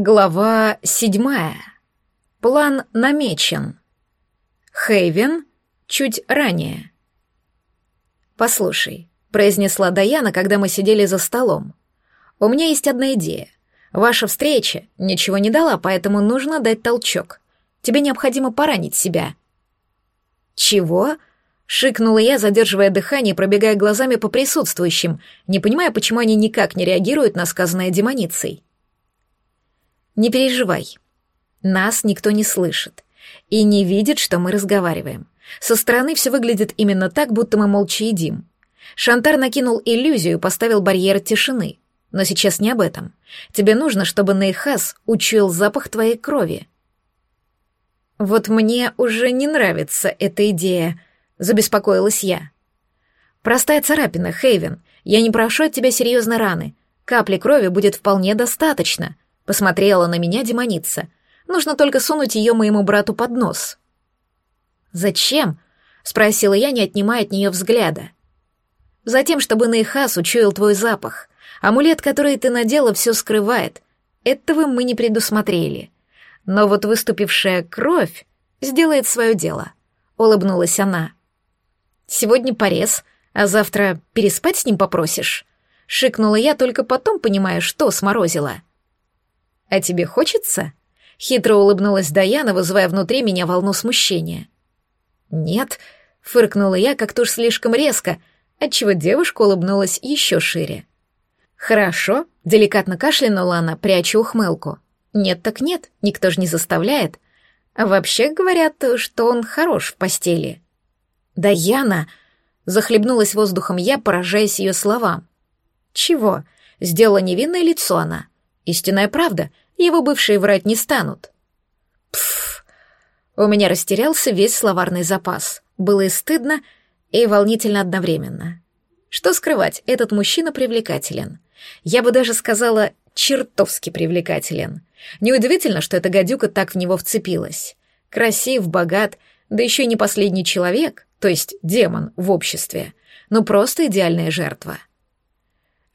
Глава седьмая. План намечен. Хейвен чуть ранее. «Послушай», — произнесла Даяна, когда мы сидели за столом. «У меня есть одна идея. Ваша встреча ничего не дала, поэтому нужно дать толчок. Тебе необходимо поранить себя». «Чего?» — шикнула я, задерживая дыхание, пробегая глазами по присутствующим, не понимая, почему они никак не реагируют на сказанное демоницей. Не переживай. Нас никто не слышит и не видит, что мы разговариваем. Со стороны все выглядит именно так, будто мы молча едим. Шантар накинул иллюзию и поставил барьер тишины. Но сейчас не об этом. Тебе нужно, чтобы Нейхас учуял запах твоей крови. Вот мне уже не нравится эта идея, забеспокоилась я. Простая царапина, Хейвен. Я не прошу от тебя серьезной раны. Капли крови будет вполне достаточно. Посмотрела на меня демоница. Нужно только сунуть ее моему брату под нос. «Зачем?» — спросила я, не отнимая от нее взгляда. «Затем, чтобы Нейхас учуял твой запах. Амулет, который ты надела, все скрывает. Этого мы не предусмотрели. Но вот выступившая кровь сделает свое дело», — улыбнулась она. «Сегодня порез, а завтра переспать с ним попросишь?» — шикнула я, только потом понимая, что сморозила. «А тебе хочется?» — хитро улыбнулась Даяна, вызывая внутри меня волну смущения. «Нет», — фыркнула я как-то уж слишком резко, отчего девушка улыбнулась еще шире. «Хорошо», — деликатно кашлянула она, пряча ухмылку. «Нет так нет, никто же не заставляет. А вообще говорят, что он хорош в постели». «Даяна!» — захлебнулась воздухом я, поражаясь ее словам. «Чего?» — сделала невинное лицо она. Истинная правда, его бывшие врать не станут. Пф, у меня растерялся весь словарный запас. Было и стыдно, и волнительно одновременно. Что скрывать, этот мужчина привлекателен. Я бы даже сказала, чертовски привлекателен. Неудивительно, что эта гадюка так в него вцепилась. Красив, богат, да еще и не последний человек, то есть демон в обществе. Ну просто идеальная жертва.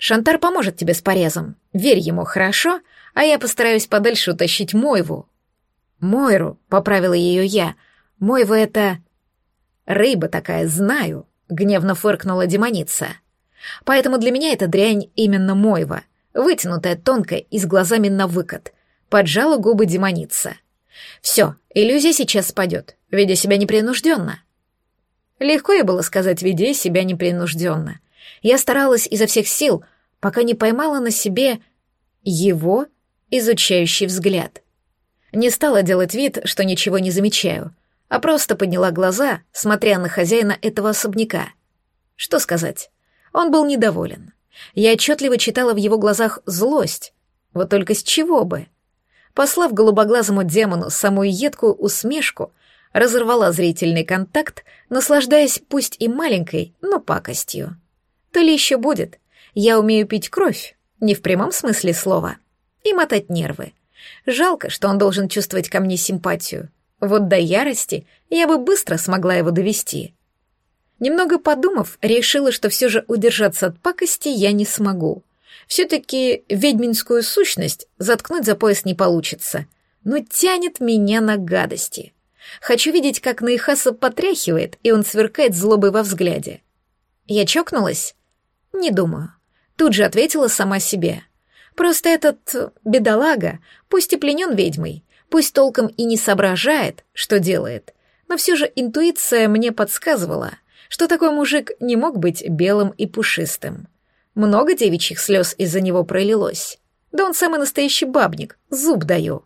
Шантар поможет тебе с порезом. Верь ему, хорошо? А я постараюсь подальше утащить Мойву». «Мойру», — поправила ее я. «Мойва — это...» «Рыба такая, знаю», — гневно фыркнула демоница. «Поэтому для меня эта дрянь именно Мойва, вытянутая, тонкая и с глазами на выкат». Поджала губы демоница. «Все, иллюзия сейчас спадет, ведя себя непринужденно». Легко ей было сказать «веди себя непринужденно». Я старалась изо всех сил, пока не поймала на себе его изучающий взгляд. Не стала делать вид, что ничего не замечаю, а просто подняла глаза, смотря на хозяина этого особняка. Что сказать? Он был недоволен. Я отчетливо читала в его глазах злость. Вот только с чего бы? Послав голубоглазому демону самую едкую усмешку, разорвала зрительный контакт, наслаждаясь пусть и маленькой, но пакостью. То ли еще будет, я умею пить кровь, не в прямом смысле слова, и мотать нервы. Жалко, что он должен чувствовать ко мне симпатию. Вот до ярости я бы быстро смогла его довести. Немного подумав, решила, что все же удержаться от пакости я не смогу. Все-таки ведьминскую сущность заткнуть за пояс не получится, но тянет меня на гадости. Хочу видеть, как Наихаса потряхивает, и он сверкает злобой во взгляде. Я чокнулась? Не думаю. Тут же ответила сама себе. Просто этот бедолага, пусть и пленен ведьмой, пусть толком и не соображает, что делает, но все же интуиция мне подсказывала, что такой мужик не мог быть белым и пушистым. Много девичьих слез из-за него пролилось. Да он самый настоящий бабник, зуб даю.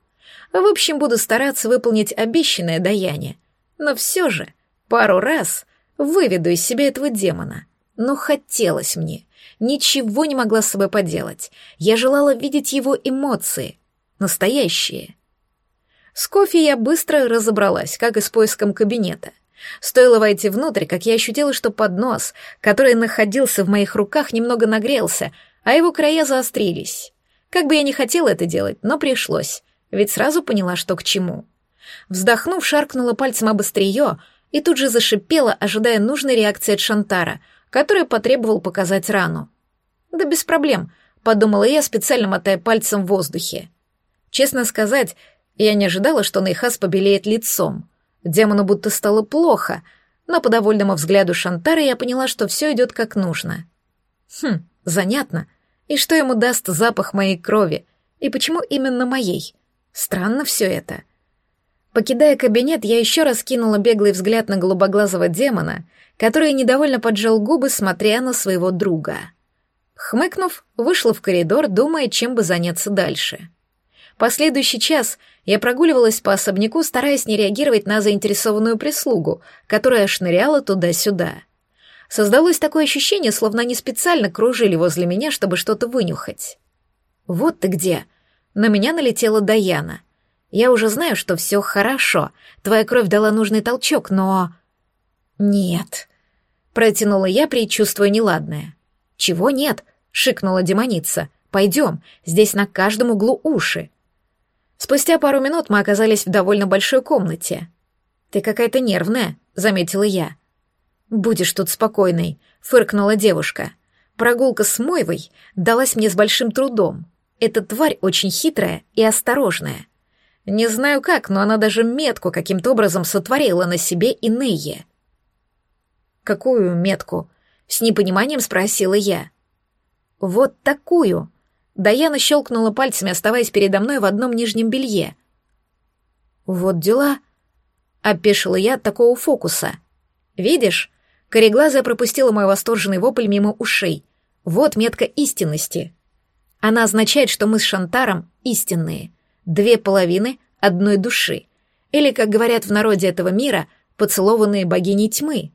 В общем, буду стараться выполнить обещанное даяние. Но все же пару раз выведу из себя этого демона. Но хотелось мне. Ничего не могла с собой поделать. Я желала видеть его эмоции. Настоящие. С кофе я быстро разобралась, как и с поиском кабинета. Стоило войти внутрь, как я ощутила, что поднос, который находился в моих руках, немного нагрелся, а его края заострились. Как бы я не хотела это делать, но пришлось, ведь сразу поняла, что к чему. Вздохнув, шаркнула пальцем об острие и тут же зашипела, ожидая нужной реакции от Шантара — который потребовал показать рану. «Да без проблем», — подумала я, специально мотая пальцем в воздухе. Честно сказать, я не ожидала, что Нейхас побелеет лицом. Демону будто стало плохо, но по довольному взгляду Шантара я поняла, что все идет как нужно. Хм, занятно. И что ему даст запах моей крови? И почему именно моей? Странно все это. Покидая кабинет, я еще раз кинула беглый взгляд на голубоглазого демона, который недовольно поджал губы, смотря на своего друга. Хмыкнув, вышла в коридор, думая, чем бы заняться дальше. Последующий час я прогуливалась по особняку, стараясь не реагировать на заинтересованную прислугу, которая шныряла туда-сюда. Создалось такое ощущение, словно они специально кружили возле меня, чтобы что-то вынюхать. «Вот ты где!» На меня налетела Даяна. «Я уже знаю, что все хорошо. Твоя кровь дала нужный толчок, но...» «Нет», — протянула я, предчувствуя неладное. «Чего нет?» — шикнула демоница. «Пойдем, здесь на каждом углу уши». Спустя пару минут мы оказались в довольно большой комнате. «Ты какая-то нервная», — заметила я. «Будешь тут спокойной», — фыркнула девушка. «Прогулка с Мойвой далась мне с большим трудом. Эта тварь очень хитрая и осторожная. Не знаю как, но она даже метку каким-то образом сотворила на себе и Нейе». «Какую метку?» — с непониманием спросила я. «Вот такую», Даяна щелкнула пальцами, оставаясь передо мной в одном нижнем белье. «Вот дела», — опешила я от такого фокуса. «Видишь?» Кореглазая пропустила мой восторженный вопль мимо ушей. «Вот метка истинности. Она означает, что мы с Шантаром истинные. Две половины одной души. Или, как говорят в народе этого мира, поцелованные богини тьмы».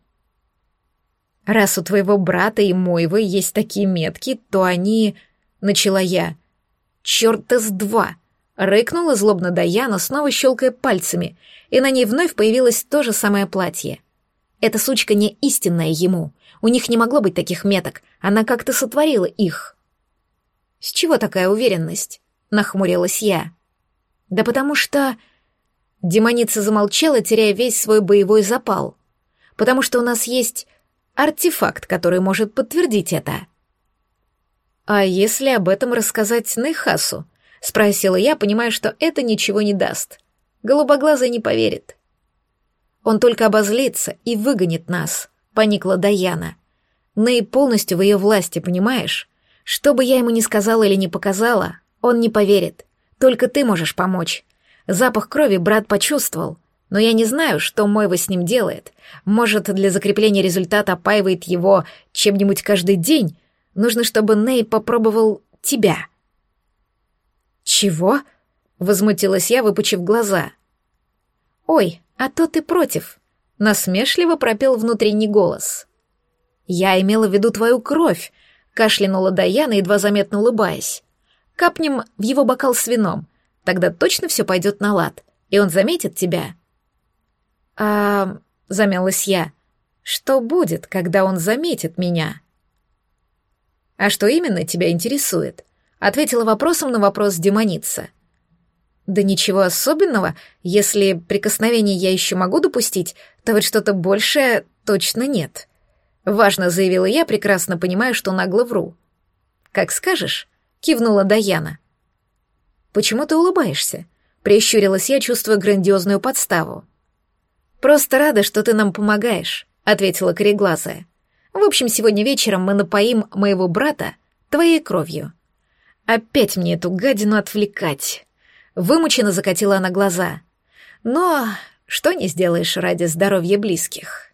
«Раз у твоего брата и моего есть такие метки, то они...» начала я. «Черт из два!» — рыкнула злобно Даяна, снова щелкая пальцами, и на ней вновь появилось то же самое платье. Эта сучка не истинная ему. У них не могло быть таких меток, она как-то сотворила их. «С чего такая уверенность?» — нахмурилась я. «Да потому что...» Демоница замолчала, теряя весь свой боевой запал. «Потому что у нас есть артефакт, который может подтвердить это». «А если об этом рассказать Нейхасу?» — спросила я, понимая, что это ничего не даст. Голубоглазый не поверит. «Он только обозлится и выгонит нас», — поникла Даяна. «Ней полностью в ее власти, понимаешь? Что бы я ему ни сказала или не показала, он не поверит. Только ты можешь помочь. Запах крови брат почувствовал, но я не знаю, что Мойва с ним делает. Может, для закрепления результата опаивает его чем-нибудь каждый день, Нужно, чтобы Ней попробовал тебя». «Чего?» — возмутилась я, выпучив глаза. «Ой, а то ты против», — насмешливо пропел внутренний голос. «Я имела в виду твою кровь», — кашлянула Даяна, едва заметно улыбаясь. «Капнем в его бокал с вином, тогда точно все пойдет на лад, и он заметит тебя». «А...» — замялась я. «Что будет, когда он заметит меня?» «А что именно тебя интересует?» — ответила вопросом на вопрос демоница. «Да ничего особенного. Если прикосновений я еще могу допустить, то вот что-то большее точно нет». Важно заявила я, прекрасно понимая, что нагло вру. «Как скажешь», — кивнула Даяна. «Почему ты улыбаешься?» — прищурилась я, чувствуя грандиозную подставу. «Просто рада, что ты нам помогаешь», — ответила кореглазая. В общем, сегодня вечером мы напоим моего брата твоей кровью. Опять мне эту гадину отвлекать. Вымученно закатила она глаза. Но что не сделаешь ради здоровья близких?»